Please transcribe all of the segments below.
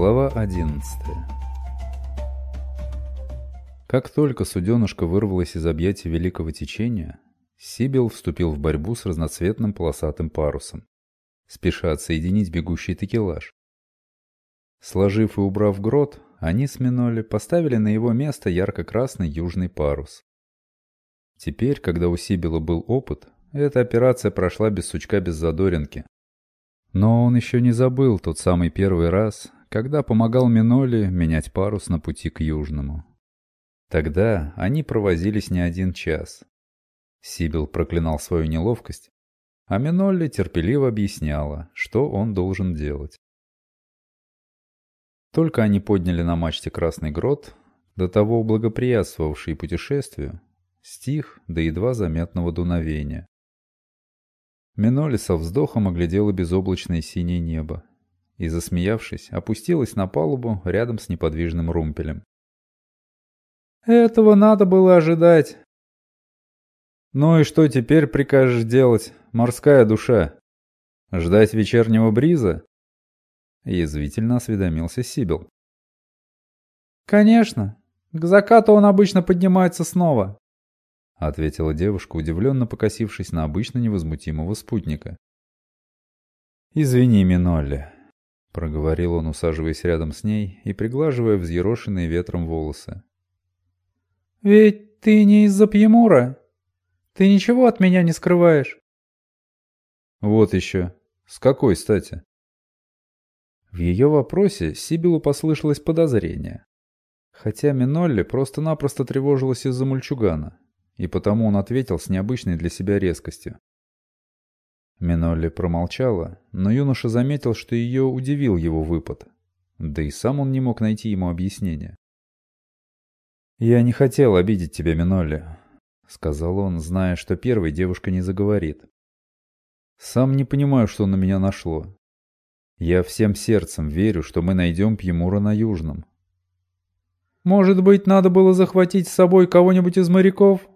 Глава 11 Как только суденышко вырвалось из объятий великого течения, Сибил вступил в борьбу с разноцветным полосатым парусом, спеша отсоединить бегущий текелаж. Сложив и убрав грот, они с Миноли поставили на его место ярко-красный южный парус. Теперь, когда у Сибила был опыт, эта операция прошла без сучка без задоринки. Но он еще не забыл тот самый первый раз, когда помогал Миноли менять парус на пути к Южному. Тогда они провозились не один час. Сибил проклинал свою неловкость, а Минолли терпеливо объясняла, что он должен делать. Только они подняли на мачте Красный Грот, до того благоприятствовавший путешествию, стих до едва заметного дуновения. Миноли со вздохом оглядела безоблачное синее небо и, засмеявшись, опустилась на палубу рядом с неподвижным румпелем. «Этого надо было ожидать!» «Ну и что теперь прикажешь делать, морская душа? Ждать вечернего бриза?» Язвительно осведомился Сибил. «Конечно. К закату он обычно поднимается снова», — ответила девушка, удивленно покосившись на обычно невозмутимого спутника. «Извини, Минолли», — проговорил он, усаживаясь рядом с ней и приглаживая взъерошенные ветром волосы. «Ведь ты не из-за Пьемура. Ты ничего от меня не скрываешь?» «Вот еще. С какой стати?» В ее вопросе Сибилу послышалось подозрение. Хотя Минолли просто-напросто тревожилась из-за мальчугана, и потому он ответил с необычной для себя резкостью. Минолли промолчала, но юноша заметил, что ее удивил его выпад. Да и сам он не мог найти ему объяснения. «Я не хотел обидеть тебя, Минолли», — сказал он, зная, что первой девушка не заговорит. «Сам не понимаю, что на меня нашло. Я всем сердцем верю, что мы найдем Пьемура на Южном. Может быть, надо было захватить с собой кого-нибудь из моряков?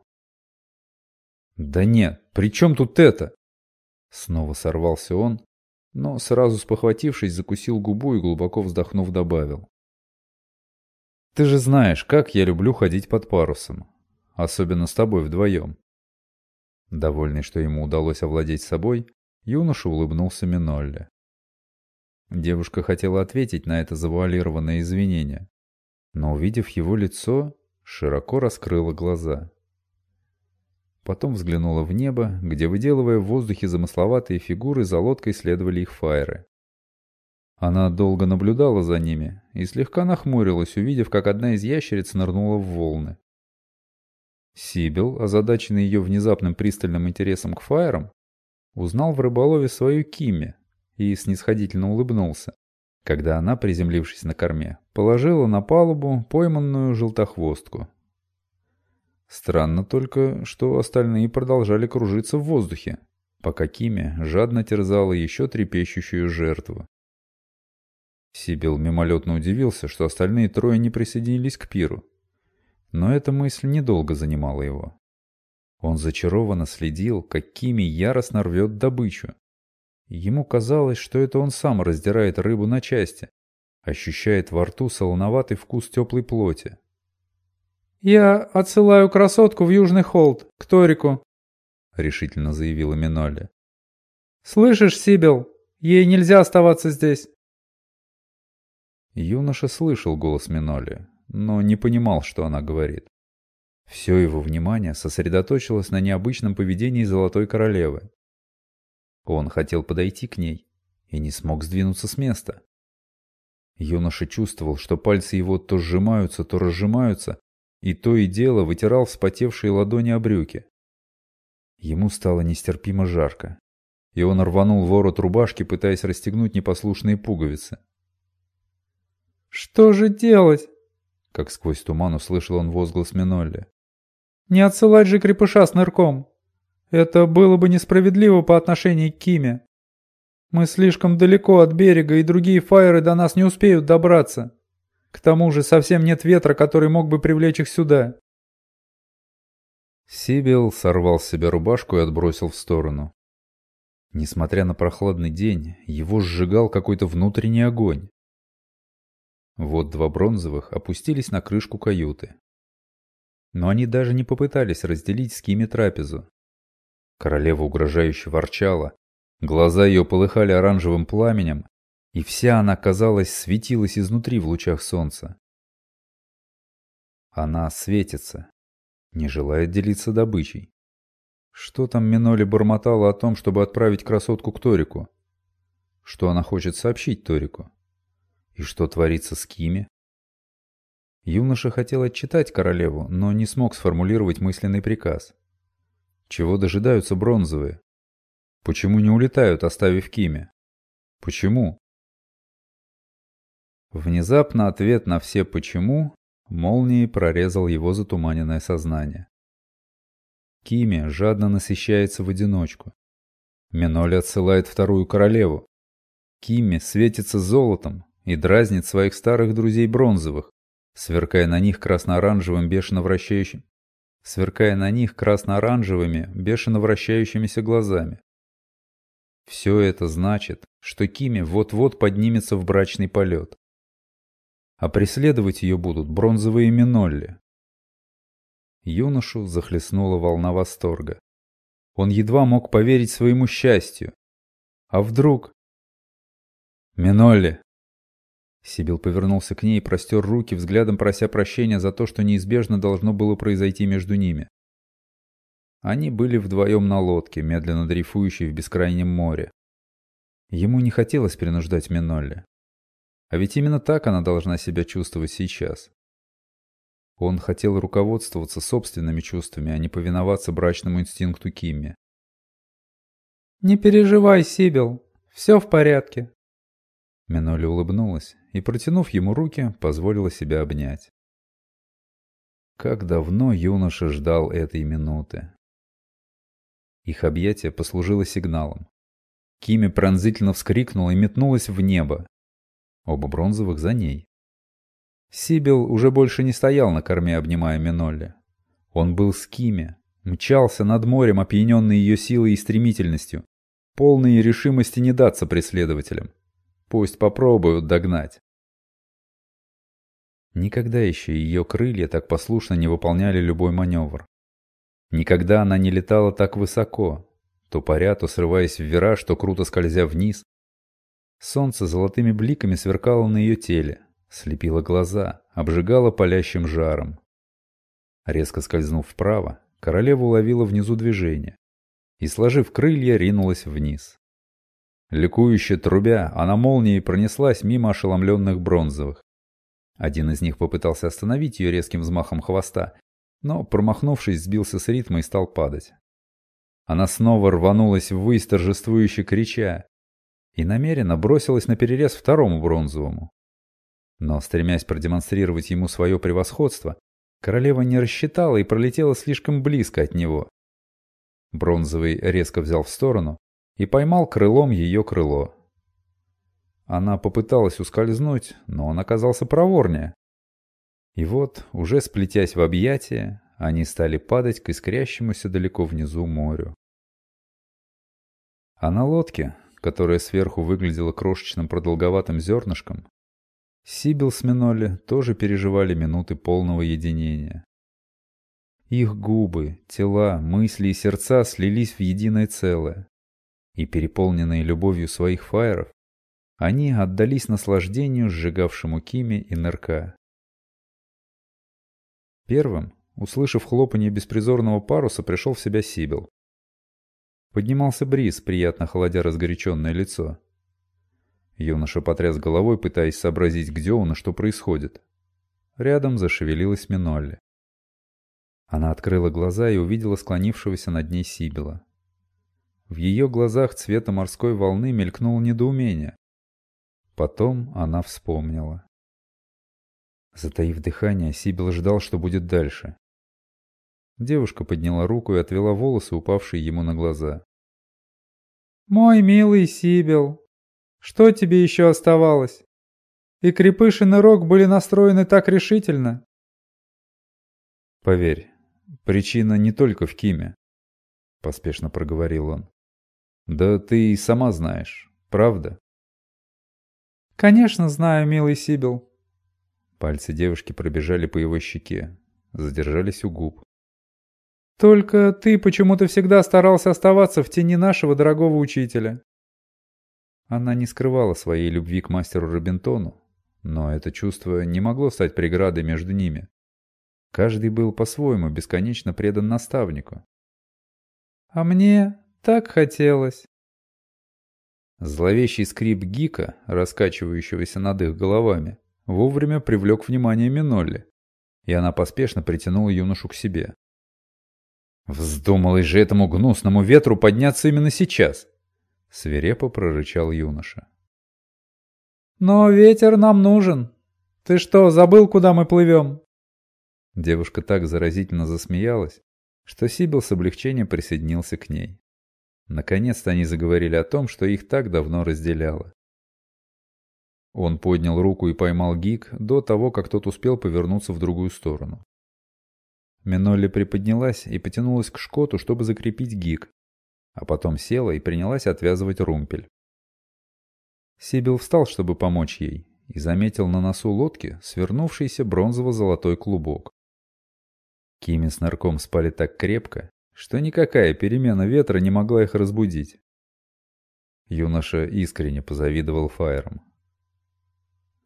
Да нет, при чем тут это? Снова сорвался он, но сразу спохватившись, закусил губу и глубоко вздохнув добавил. Ты же знаешь, как я люблю ходить под парусом. Особенно с тобой вдвоем. Довольный, что ему удалось овладеть собой, юноша улыбнулся Минолле. Девушка хотела ответить на это завуалированное извинение, но, увидев его лицо, широко раскрыла глаза. Потом взглянула в небо, где, выделывая в воздухе замысловатые фигуры, за лодкой следовали их фаеры. Она долго наблюдала за ними и слегка нахмурилась, увидев, как одна из ящериц нырнула в волны. Сибил, озадаченный ее внезапным пристальным интересом к фаерам, узнал в рыболове свою Кимми, и снисходительно улыбнулся, когда она, приземлившись на корме, положила на палубу пойманную желтохвостку. Странно только, что остальные продолжали кружиться в воздухе, пока Кими жадно терзала еще трепещущую жертву. Сибил мимолетно удивился, что остальные трое не присоединились к пиру. Но эта мысль недолго занимала его. Он зачарованно следил, как Кими яростно рвет добычу, Ему казалось, что это он сам раздирает рыбу на части, ощущает во рту солоноватый вкус теплой плоти. «Я отсылаю красотку в Южный Холд, к Торику», — решительно заявила Минолли. «Слышишь, Сибил, ей нельзя оставаться здесь». Юноша слышал голос Минолли, но не понимал, что она говорит. Все его внимание сосредоточилось на необычном поведении Золотой Королевы. Он хотел подойти к ней и не смог сдвинуться с места. Юноша чувствовал, что пальцы его то сжимаются, то разжимаются, и то и дело вытирал вспотевшие ладони о брюки. Ему стало нестерпимо жарко, и он рванул ворот рубашки, пытаясь расстегнуть непослушные пуговицы. «Что же делать?» — как сквозь туман услышал он возглас Минолли. «Не отсылать же крепыша с нырком!» Это было бы несправедливо по отношению к Киме. Мы слишком далеко от берега, и другие фаеры до нас не успеют добраться. К тому же совсем нет ветра, который мог бы привлечь их сюда. Сибил сорвал с себя рубашку и отбросил в сторону. Несмотря на прохладный день, его сжигал какой-то внутренний огонь. Вот два бронзовых опустились на крышку каюты. Но они даже не попытались разделить с Кими трапезу. Королева угрожающе ворчала, глаза ее полыхали оранжевым пламенем, и вся она, казалось, светилась изнутри в лучах солнца. Она светится, не желает делиться добычей. Что там Миноли бормотала о том, чтобы отправить красотку к Торику? Что она хочет сообщить Торику? И что творится с Кими? Юноша хотел отчитать королеву, но не смог сформулировать мысленный приказ. Чего дожидаются бронзовые? Почему не улетают, оставив Кими? Почему? Внезапно ответ на все «почему» молнией прорезал его затуманенное сознание. Кими жадно насыщается в одиночку. Миноли отсылает вторую королеву. Кими светится золотом и дразнит своих старых друзей бронзовых, сверкая на них красно-оранжевым бешено вращающим, сверкая на них красно-оранжевыми бешено вращающимися глазами. Все это значит, что Кими вот-вот поднимется в брачный полет. А преследовать ее будут бронзовые минолли. Юношу захлестнула волна восторга. Он едва мог поверить своему счастью. А вдруг... «Минолли!» Сибил повернулся к ней и простер руки, взглядом прося прощения за то, что неизбежно должно было произойти между ними. Они были вдвоем на лодке, медленно дрейфующей в бескрайнем море. Ему не хотелось принуждать Минолли. А ведь именно так она должна себя чувствовать сейчас. Он хотел руководствоваться собственными чувствами, а не повиноваться брачному инстинкту Кимми. «Не переживай, Сибил, все в порядке». Миноли улыбнулась и, протянув ему руки, позволила себя обнять. Как давно юноша ждал этой минуты. Их объятие послужило сигналом. Кими пронзительно вскрикнула и метнулась в небо. Оба бронзовых за ней. Сибил уже больше не стоял на корме, обнимая Минолли. Он был с Кими, мчался над морем, опьяненный ее силой и стремительностью, полный решимости не даться преследователям. Пусть попробуют догнать. Никогда еще ее крылья так послушно не выполняли любой маневр. Никогда она не летала так высоко, то паря, то срываясь в вираж, то круто скользя вниз. Солнце золотыми бликами сверкало на ее теле, слепила глаза, обжигала палящим жаром. Резко скользнув вправо, королева уловила внизу движение и, сложив крылья, ринулась вниз. Ликующе трубя, она молнией пронеслась мимо ошеломленных бронзовых. Один из них попытался остановить ее резким взмахом хвоста, но, промахнувшись, сбился с ритма и стал падать. Она снова рванулась ввысь, торжествующе крича, и намеренно бросилась на перерез второму бронзовому. Но, стремясь продемонстрировать ему свое превосходство, королева не рассчитала и пролетела слишком близко от него. Бронзовый резко взял в сторону и поймал крылом ее крыло. Она попыталась ускользнуть, но он оказался проворнее. И вот, уже сплетясь в объятия, они стали падать к искрящемуся далеко внизу морю. А на лодке, которая сверху выглядела крошечным продолговатым зернышком, Сибил с Минолли тоже переживали минуты полного единения. Их губы, тела, мысли и сердца слились в единое целое. И переполненные любовью своих фаеров, они отдались наслаждению, сжигавшему Кими и Нырка. Первым, услышав хлопанье беспризорного паруса, пришел в себя Сибил. Поднимался бриз, приятно холодя разгоряченное лицо. Юноша потряс головой, пытаясь сообразить, где он и что происходит. Рядом зашевелилась Минолли. Она открыла глаза и увидела склонившегося над ней Сибила. В ее глазах цвета морской волны мелькнуло недоумение. Потом она вспомнила. Затаив дыхание, Сибил ждал, что будет дальше. Девушка подняла руку и отвела волосы, упавшие ему на глаза. «Мой милый Сибил, что тебе еще оставалось? И Крепышин и Рок были настроены так решительно. Поверь, причина не только в Киме, поспешно проговорил он. Да ты и сама знаешь, правда? Конечно знаю, милый Сибил. Пальцы девушки пробежали по его щеке, задержались у губ. «Только ты почему-то всегда старался оставаться в тени нашего дорогого учителя». Она не скрывала своей любви к мастеру Робинтону, но это чувство не могло стать преградой между ними. Каждый был по-своему бесконечно предан наставнику. «А мне так хотелось». Зловещий скрип гика, раскачивающегося над их головами, вовремя привлек внимание Минолли, и она поспешно притянула юношу к себе. «Вздумалось же этому гнусному ветру подняться именно сейчас!» — свирепо прорычал юноша. «Но ветер нам нужен. Ты что, забыл, куда мы плывем?» Девушка так заразительно засмеялась, что Сибил с облегчением присоединился к ней. Наконец-то они заговорили о том, что их так давно разделяло. Он поднял руку и поймал Гик до того, как тот успел повернуться в другую сторону. Минолли приподнялась и потянулась к шкоту, чтобы закрепить Гик, а потом села и принялась отвязывать румпель. Сибил встал, чтобы помочь ей, и заметил на носу лодки свернувшийся бронзово-золотой клубок. Кими с нарком спали так крепко, что никакая перемена ветра не могла их разбудить. Юноша искренне позавидовал Фаерам.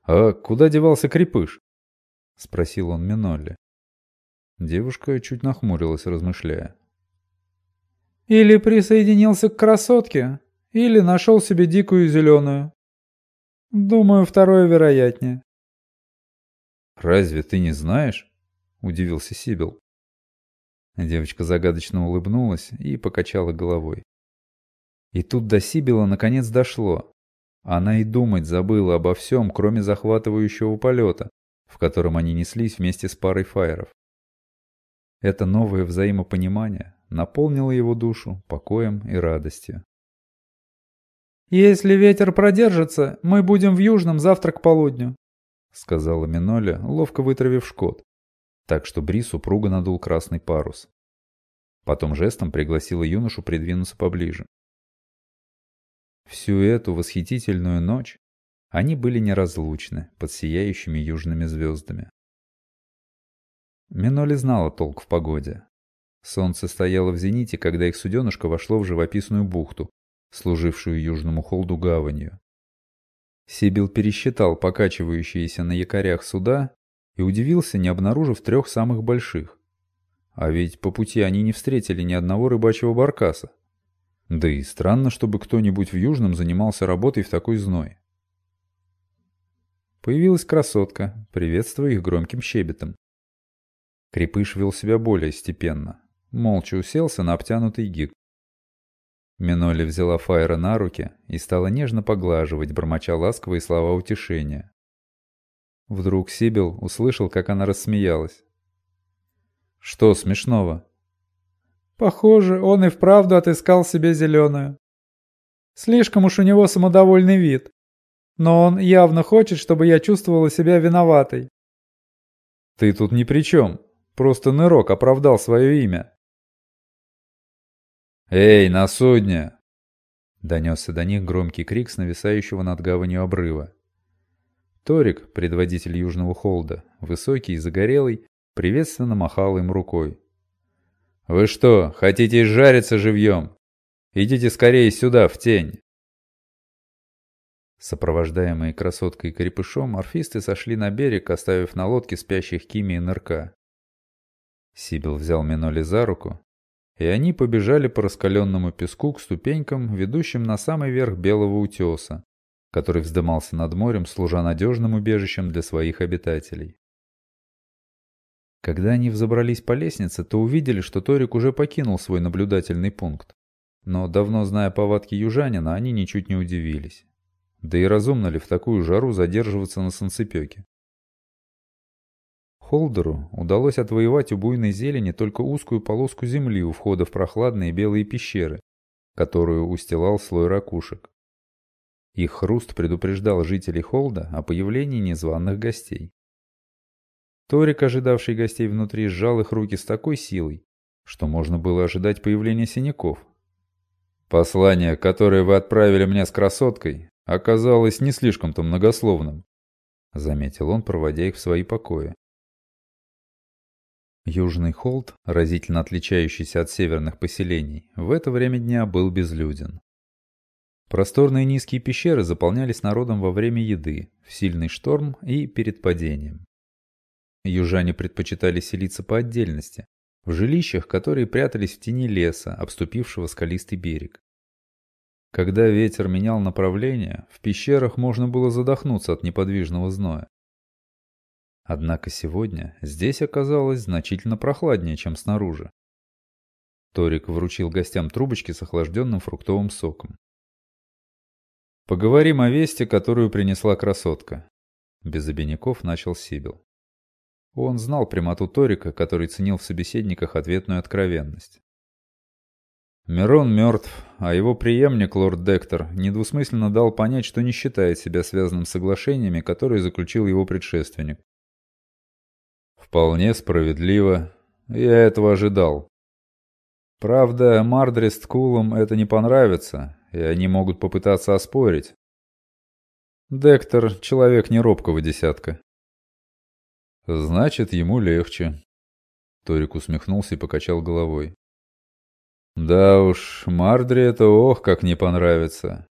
«А куда девался крепыш?» — спросил он Минолли. Девушка чуть нахмурилась, размышляя. «Или присоединился к красотке, или нашел себе дикую зеленую. Думаю, второе вероятнее». «Разве ты не знаешь?» — удивился Сибил. Девочка загадочно улыбнулась и покачала головой. И тут до Сибила наконец дошло. Она и думать забыла обо всем, кроме захватывающего полета, в котором они неслись вместе с парой фаеров. Это новое взаимопонимание наполнило его душу покоем и радостью. «Если ветер продержится, мы будем в Южном завтра к полудню», — сказала Миноля, ловко вытравив шкот, так что Бри супруга надул красный парус. Потом жестом пригласила юношу придвинуться поближе. Всю эту восхитительную ночь они были неразлучны под сияющими южными звездами. Миноли знала толк в погоде. Солнце стояло в зените, когда их суденышко вошло в живописную бухту, служившую южному холду гаванью. Сибил пересчитал покачивающиеся на якорях суда и удивился, не обнаружив трех самых больших. А ведь по пути они не встретили ни одного рыбачьего баркаса. Да и странно, чтобы кто-нибудь в Южном занимался работой в такой зной. Появилась красотка, приветствуя их громким щебетом. Крепыш вел себя более степенно. Молча уселся на обтянутый гиг. Миноли взяла Файра на руки и стала нежно поглаживать, бормоча ласковые слова утешения. Вдруг Сибил услышал, как она рассмеялась. «Что смешного?» Похоже, он и вправду отыскал себе зеленую. Слишком уж у него самодовольный вид. Но он явно хочет, чтобы я чувствовала себя виноватой. Ты тут ни при чем. Просто Нырок оправдал свое имя. «Эй, на судне!» Донесся до них громкий крик с нависающего над гаванью обрыва. Торик, предводитель Южного Холда, высокий и загорелый, приветственно махал им рукой. «Вы что, хотите жариться живьем? Идите скорее сюда, в тень!» Сопровождаемые красоткой и крепышом, орфисты сошли на берег, оставив на лодке спящих Кими и Нырка. Сибил взял Миноли за руку, и они побежали по раскаленному песку к ступенькам, ведущим на самый верх белого утеса, который вздымался над морем, служа надежным убежищем для своих обитателей. Когда они взобрались по лестнице, то увидели, что Торик уже покинул свой наблюдательный пункт. Но давно зная повадки южанина, они ничуть не удивились. Да и разумно ли в такую жару задерживаться на солнцепёке? Холдеру удалось отвоевать у буйной зелени только узкую полоску земли у входа в прохладные белые пещеры, которую устилал слой ракушек. Их хруст предупреждал жителей Холда о появлении незваных гостей. Торик, ожидавший гостей внутри, сжал их руки с такой силой, что можно было ожидать появления синяков. «Послание, которое вы отправили мне с красоткой, оказалось не слишком-то многословным», заметил он, проводя их в свои покои. Южный холд, разительно отличающийся от северных поселений, в это время дня был безлюден. Просторные низкие пещеры заполнялись народом во время еды, в сильный шторм и перед падением. Южане предпочитали селиться по отдельности, в жилищах, которые прятались в тени леса, обступившего скалистый берег. Когда ветер менял направление, в пещерах можно было задохнуться от неподвижного зноя. Однако сегодня здесь оказалось значительно прохладнее, чем снаружи. Торик вручил гостям трубочки с охлажденным фруктовым соком. «Поговорим о вести, которую принесла красотка», — без обиняков начал Сибил. Он знал прямоту Торика, который ценил в собеседниках ответную откровенность. Мирон мертв, а его преемник, лорд Дектор, недвусмысленно дал понять, что не считает себя связанным с соглашениями, которые заключил его предшественник. Вполне справедливо. Я этого ожидал. Правда, Мардрест с Кулом это не понравится, и они могут попытаться оспорить. Дектор — человек не робкого десятка. Значит, ему легче. Торик усмехнулся и покачал головой. Да уж, Мардре это ох, как не понравится.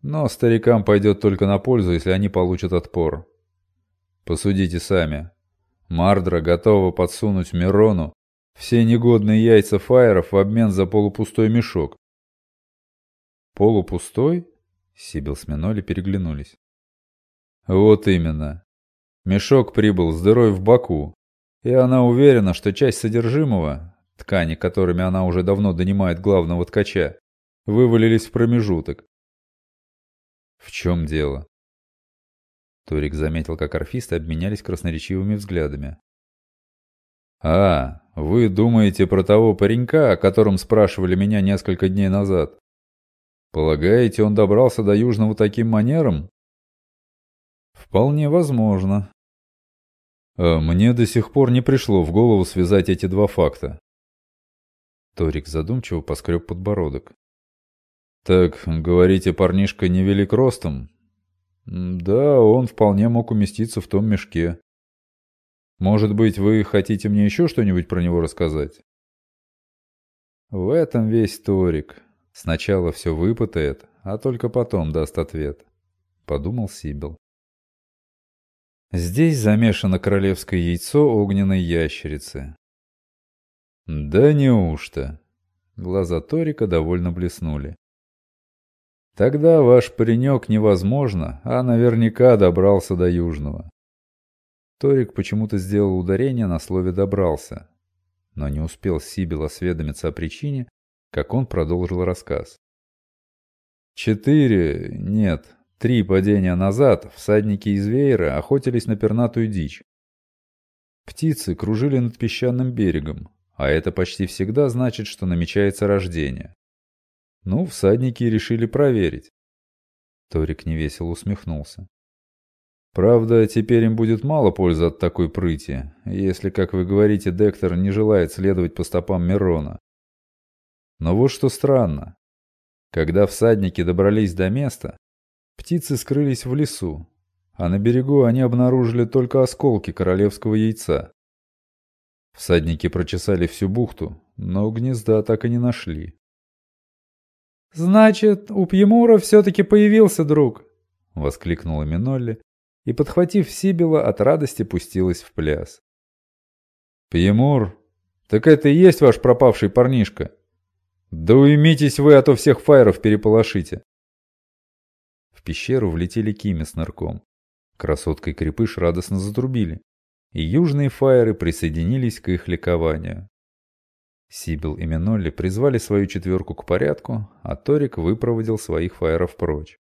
Но старикам пойдет только на пользу, если они получат отпор. Посудите сами. Мардра готова подсунуть Мирону все негодные яйца фаеров в обмен за полупустой мешок. «Полупустой?» — Сибил с Миноли переглянулись. «Вот именно. Мешок прибыл с дырой в боку, и она уверена, что часть содержимого, ткани которыми она уже давно донимает главного ткача, вывалились в промежуток. В чем дело? Торик заметил, как орфисты обменялись красноречивыми взглядами. «А, вы думаете про того паренька, о котором спрашивали меня несколько дней назад? Полагаете, он добрался до Южного таким манером?» «Вполне возможно». А «Мне до сих пор не пришло в голову связать эти два факта». Торик задумчиво поскреб подбородок. «Так, говорите, парнишка невелик ростом, да, он вполне мог уместиться в том мешке. Может быть, вы хотите мне еще что-нибудь про него рассказать? В этом весь Торик. Сначала все выпытает, а только потом даст ответ. Подумал Сибил. Здесь замешано королевское яйцо огненной ящерицы. Да неужто? Глаза Торика довольно блеснули. Тогда ваш паренек невозможно, а наверняка добрался до Южного. Торик почему-то сделал ударение на слове «добрался», но не успел Сибил осведомиться о причине, как он продолжил рассказ. Четыре, нет, три падения назад всадники из веера охотились на пернатую дичь. Птицы кружили над песчаным берегом, а это почти всегда значит, что намечается рождение. Ну, всадники решили проверить. Торик невесело усмехнулся. Правда, теперь им будет мало пользы от такой прыти, если, как вы говорите, Дектор не желает следовать по стопам Мирона. Но вот что странно. Когда всадники добрались до места, птицы скрылись в лесу, а на берегу они обнаружили только осколки королевского яйца. Всадники прочесали всю бухту, но гнезда так и не нашли. «Значит, у Пьемура все-таки появился друг!» — воскликнула Минолли и, подхватив Сибила, от радости пустилась в пляс. «Пьемур, так это и есть ваш пропавший парнишка? Да уймитесь вы, а то всех фаеров переполошите!» В пещеру влетели Кими с нырком. Красотка и Крепыш радостно затрубили, и южные фаеры присоединились к их ликованию. Сибил и Минолли призвали свою четверку к порядку, а Торик выпроводил своих фаеров прочь.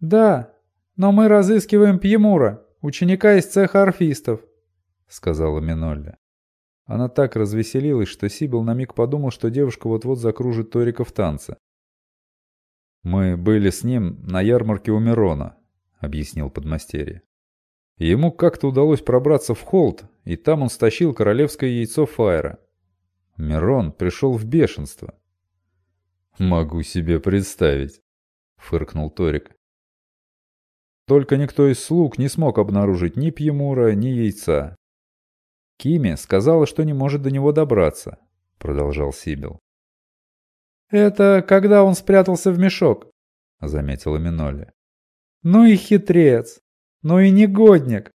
«Да, но мы разыскиваем Пьемура, ученика из цеха орфистов», — сказала Минолли. Она так развеселилась, что Сибил на миг подумал, что девушка вот-вот закружит Торика в танце. «Мы были с ним на ярмарке у Мирона», — объяснил подмастерье. Ему как-то удалось пробраться в холд, и там он стащил королевское яйцо Фаера. Мирон пришел в бешенство. «Могу себе представить», — фыркнул Торик. Только никто из слуг не смог обнаружить ни пьемура, ни яйца. Кими сказала, что не может до него добраться, продолжал Сибил. «Это когда он спрятался в мешок», — заметила Миноли. «Ну и хитрец! Ну и негодник!»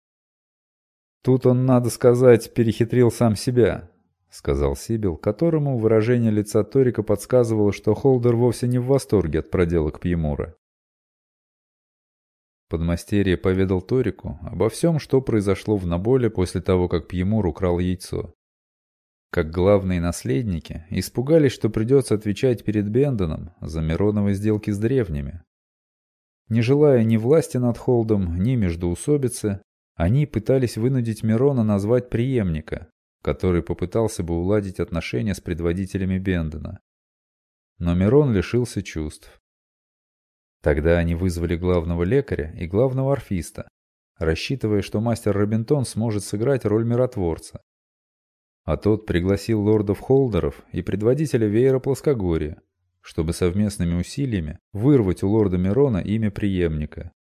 «Тут он, надо сказать, перехитрил сам себя», — сказал Сибил, которому выражение лица Торика подсказывало, что Холдер вовсе не в восторге от проделок Пьемура. Подмастерье поведал Торику обо всем, что произошло в Наболе после того, как Пьемур украл яйцо как главные наследники, испугались, что придется отвечать перед Бендоном за Мироновой сделки с древними. Не желая ни власти над Холдом, ни междоусобицы, они пытались вынудить Мирона назвать преемника, который попытался бы уладить отношения с предводителями Бендона. Но Мирон лишился чувств. Тогда они вызвали главного лекаря и главного орфиста, рассчитывая, что мастер Робинтон сможет сыграть роль миротворца. А тот пригласил лордов-холдеров и предводителя веера Плоскогорья, чтобы совместными усилиями вырвать у лорда Мирона имя преемника.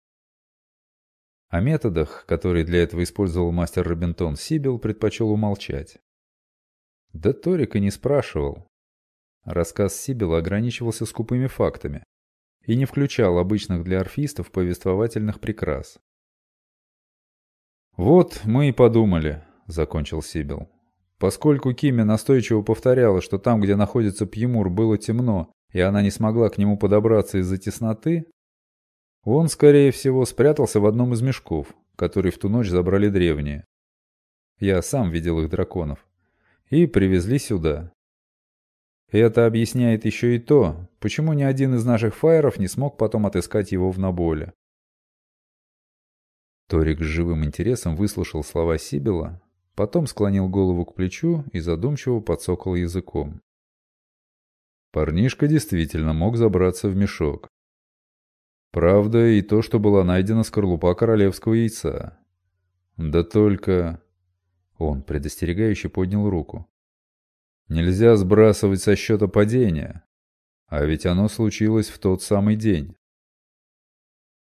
О методах, которые для этого использовал мастер Робинтон, Сибил предпочел умолчать. Да Торик и не спрашивал. Рассказ Сибила ограничивался скупыми фактами и не включал обычных для орфистов повествовательных прикрас. «Вот мы и подумали», — закончил Сибил. Поскольку Кими настойчиво повторяла, что там, где находится Пьемур, было темно, и она не смогла к нему подобраться из-за тесноты, он, скорее всего, спрятался в одном из мешков, которые в ту ночь забрали древние. Я сам видел их драконов. И привезли сюда. Это объясняет еще и то, почему ни один из наших фаеров не смог потом отыскать его в Наболе. Торик с живым интересом выслушал слова Сибила, Потом склонил голову к плечу и задумчиво подсокал языком. Парнишка действительно мог забраться в мешок. Правда, и то, что была найдена скорлупа королевского яйца. Да только... Он предостерегающе поднял руку. Нельзя сбрасывать со счета падения. А ведь оно случилось в тот самый день.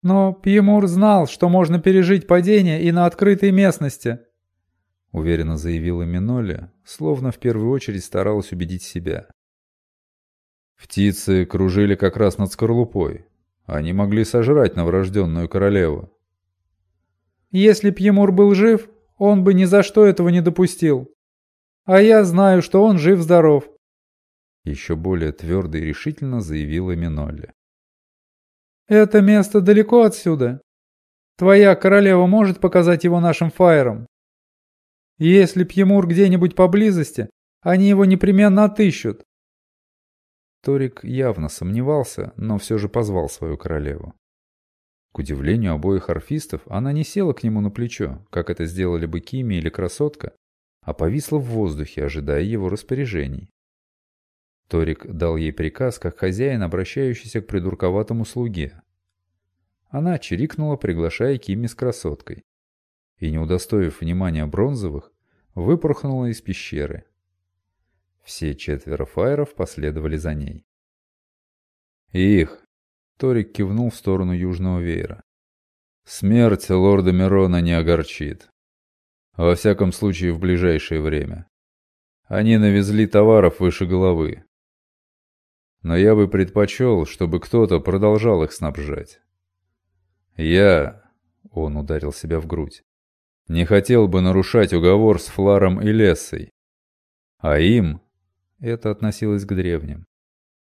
Но Пьемур знал, что можно пережить падение и на открытой местности, — уверенно заявила Миноли, словно в первую очередь старалась убедить себя. Птицы кружили как раз над скорлупой. Они могли сожрать новорожденную королеву. «Если б Емур был жив, он бы ни за что этого не допустил. А я знаю, что он жив-здоров», — еще более твердо и решительно заявила Минолли. «Это место далеко отсюда. Твоя королева может показать его нашим фаерам?» Если Пьемур где-нибудь поблизости, они его непременно отыщут. Торик явно сомневался, но все же позвал свою королеву. К удивлению обоих орфистов, она не села к нему на плечо, как это сделали бы Кими или Красотка, а повисла в воздухе, ожидая его распоряжений. Торик дал ей приказ, как хозяин, обращающийся к придурковатому слуге. Она чирикнула, приглашая Кими с красоткой и, не удостоив внимания бронзовых, выпорхнула из пещеры. Все четверо фаеров последовали за ней. «Их!» — Торик кивнул в сторону южного веера. «Смерть лорда Мирона не огорчит. Во всяком случае, в ближайшее время. Они навезли товаров выше головы. Но я бы предпочел, чтобы кто-то продолжал их снабжать. Я...» — он ударил себя в грудь. Не хотел бы нарушать уговор с Фларом и Лессой. А им, это относилось к древним,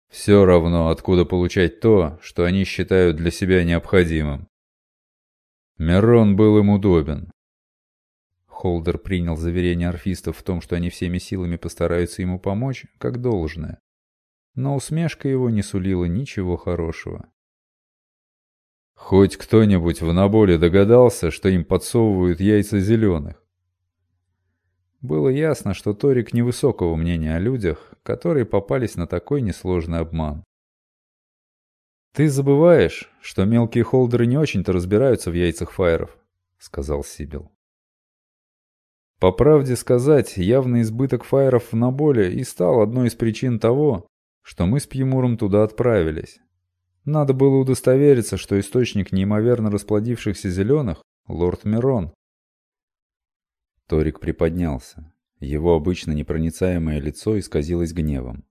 все равно, откуда получать то, что они считают для себя необходимым. Мирон был им удобен. Холдер принял заверение орфистов в том, что они всеми силами постараются ему помочь, как должное. Но усмешка его не сулила ничего хорошего. Хоть кто-нибудь в наболе догадался, что им подсовывают яйца зеленых. Было ясно, что Торик невысокого мнения о людях, которые попались на такой несложный обман. «Ты забываешь, что мелкие холдеры не очень-то разбираются в яйцах фаеров», — сказал Сибил. По правде сказать, явный избыток фаеров в наболе и стал одной из причин того, что мы с Пьемуром туда отправились. Надо было удостовериться, что источник неимоверно расплодившихся зеленых — лорд Мирон. Торик приподнялся. Его обычно непроницаемое лицо исказилось гневом.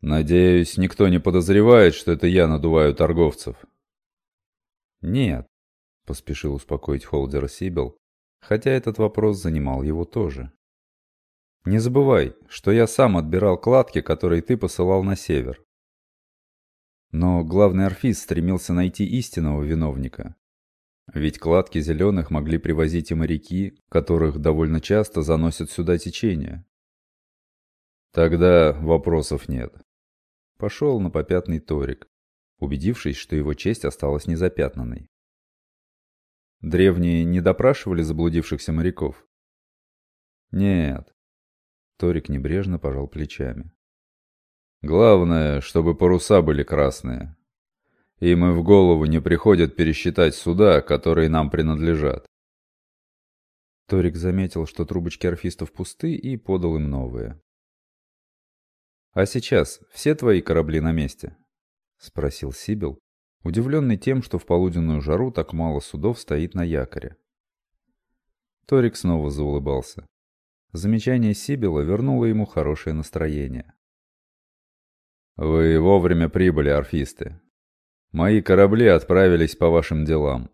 «Надеюсь, никто не подозревает, что это я надуваю торговцев?» «Нет», — поспешил успокоить Холдера Сибил, хотя этот вопрос занимал его тоже. «Не забывай, что я сам отбирал кладки, которые ты посылал на север. Но главный орфист стремился найти истинного виновника. Ведь кладки зеленых могли привозить и моряки, которых довольно часто заносят сюда течение. Тогда вопросов нет. Пошел на попятный Торик, убедившись, что его честь осталась незапятнанной. Древние не допрашивали заблудившихся моряков? Нет. Торик небрежно пожал плечами. Главное, чтобы паруса были красные. Им и в голову не приходит пересчитать суда, которые нам принадлежат. Торик заметил, что трубочки орфистов пусты, и подал им новые. «А сейчас все твои корабли на месте?» — спросил Сибил, удивленный тем, что в полуденную жару так мало судов стоит на якоре. Торик снова заулыбался. Замечание Сибила вернуло ему хорошее настроение. «Вы вовремя прибыли, орфисты. Мои корабли отправились по вашим делам.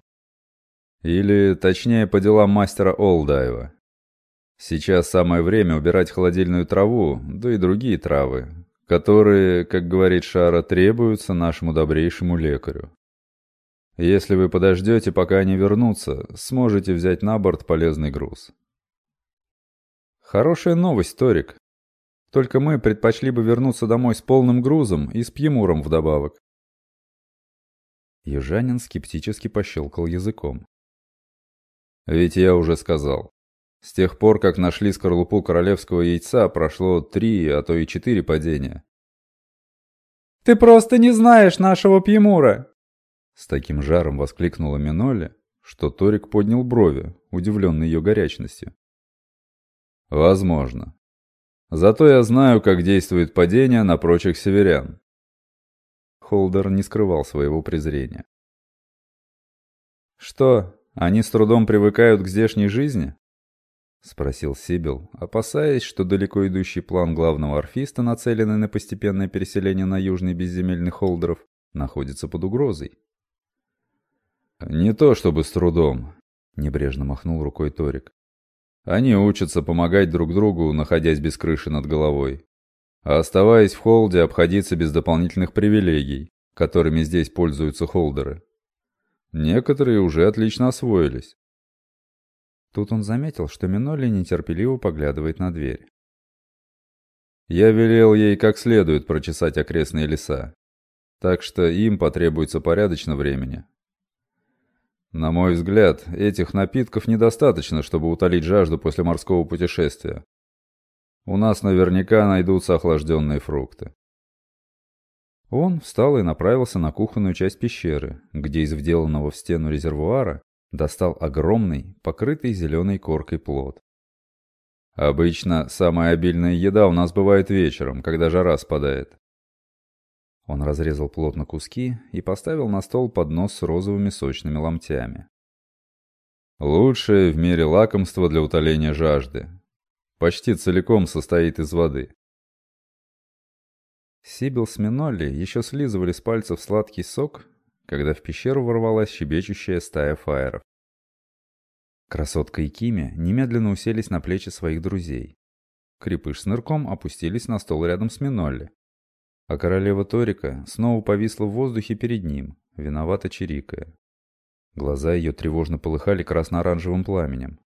Или, точнее, по делам мастера Олдаева. Сейчас самое время убирать холодильную траву, да и другие травы, которые, как говорит Шара, требуются нашему добрейшему лекарю. Если вы подождете, пока они вернутся, сможете взять на борт полезный груз. Хорошая новость, Торик. Только мы предпочли бы вернуться домой с полным грузом и с пьемуром вдобавок. Южанин скептически пощелкал языком. Ведь я уже сказал. С тех пор, как нашли скорлупу королевского яйца, прошло три, а то и четыре падения. «Ты просто не знаешь нашего Пьемура!» С таким жаром воскликнула Миноли, что Торик поднял брови, удивленный ее горячностью. «Возможно. Зато я знаю, как действует падение на прочих северян. Холдер не скрывал своего презрения. «Что, они с трудом привыкают к здешней жизни?» — спросил Сибил, опасаясь, что далеко идущий план главного орфиста, нацеленный на постепенное переселение на южный безземельный холдеров, находится под угрозой. «Не то чтобы с трудом», — небрежно махнул рукой Торик. Они учатся помогать друг другу, находясь без крыши над головой. А оставаясь в холде, обходиться без дополнительных привилегий, которыми здесь пользуются холдеры. Некоторые уже отлично освоились. Тут он заметил, что Миноли нетерпеливо поглядывает на дверь. Я велел ей как следует прочесать окрестные леса, так что им потребуется порядочно времени. На мой взгляд, этих напитков недостаточно, чтобы утолить жажду после морского путешествия. У нас наверняка найдутся охлажденные фрукты. Он встал и направился на кухонную часть пещеры, где из вделанного в стену резервуара достал огромный, покрытый зеленой коркой плод. Обычно самая обильная еда у нас бывает вечером, когда жара спадает. Он разрезал плотно куски и поставил на стол поднос с розовыми сочными ломтями. Лучшее в мире лакомство для утоления жажды. Почти целиком состоит из воды. Сибил с Минолли еще слизывали с пальцев сладкий сок, когда в пещеру ворвалась щебечущая стая фаеров. Красотка и Кими немедленно уселись на плечи своих друзей. Крепыш с нырком опустились на стол рядом с Минолли а королева Торика снова повисла в воздухе перед ним, виновато чирикая. Глаза ее тревожно полыхали красно-оранжевым пламенем.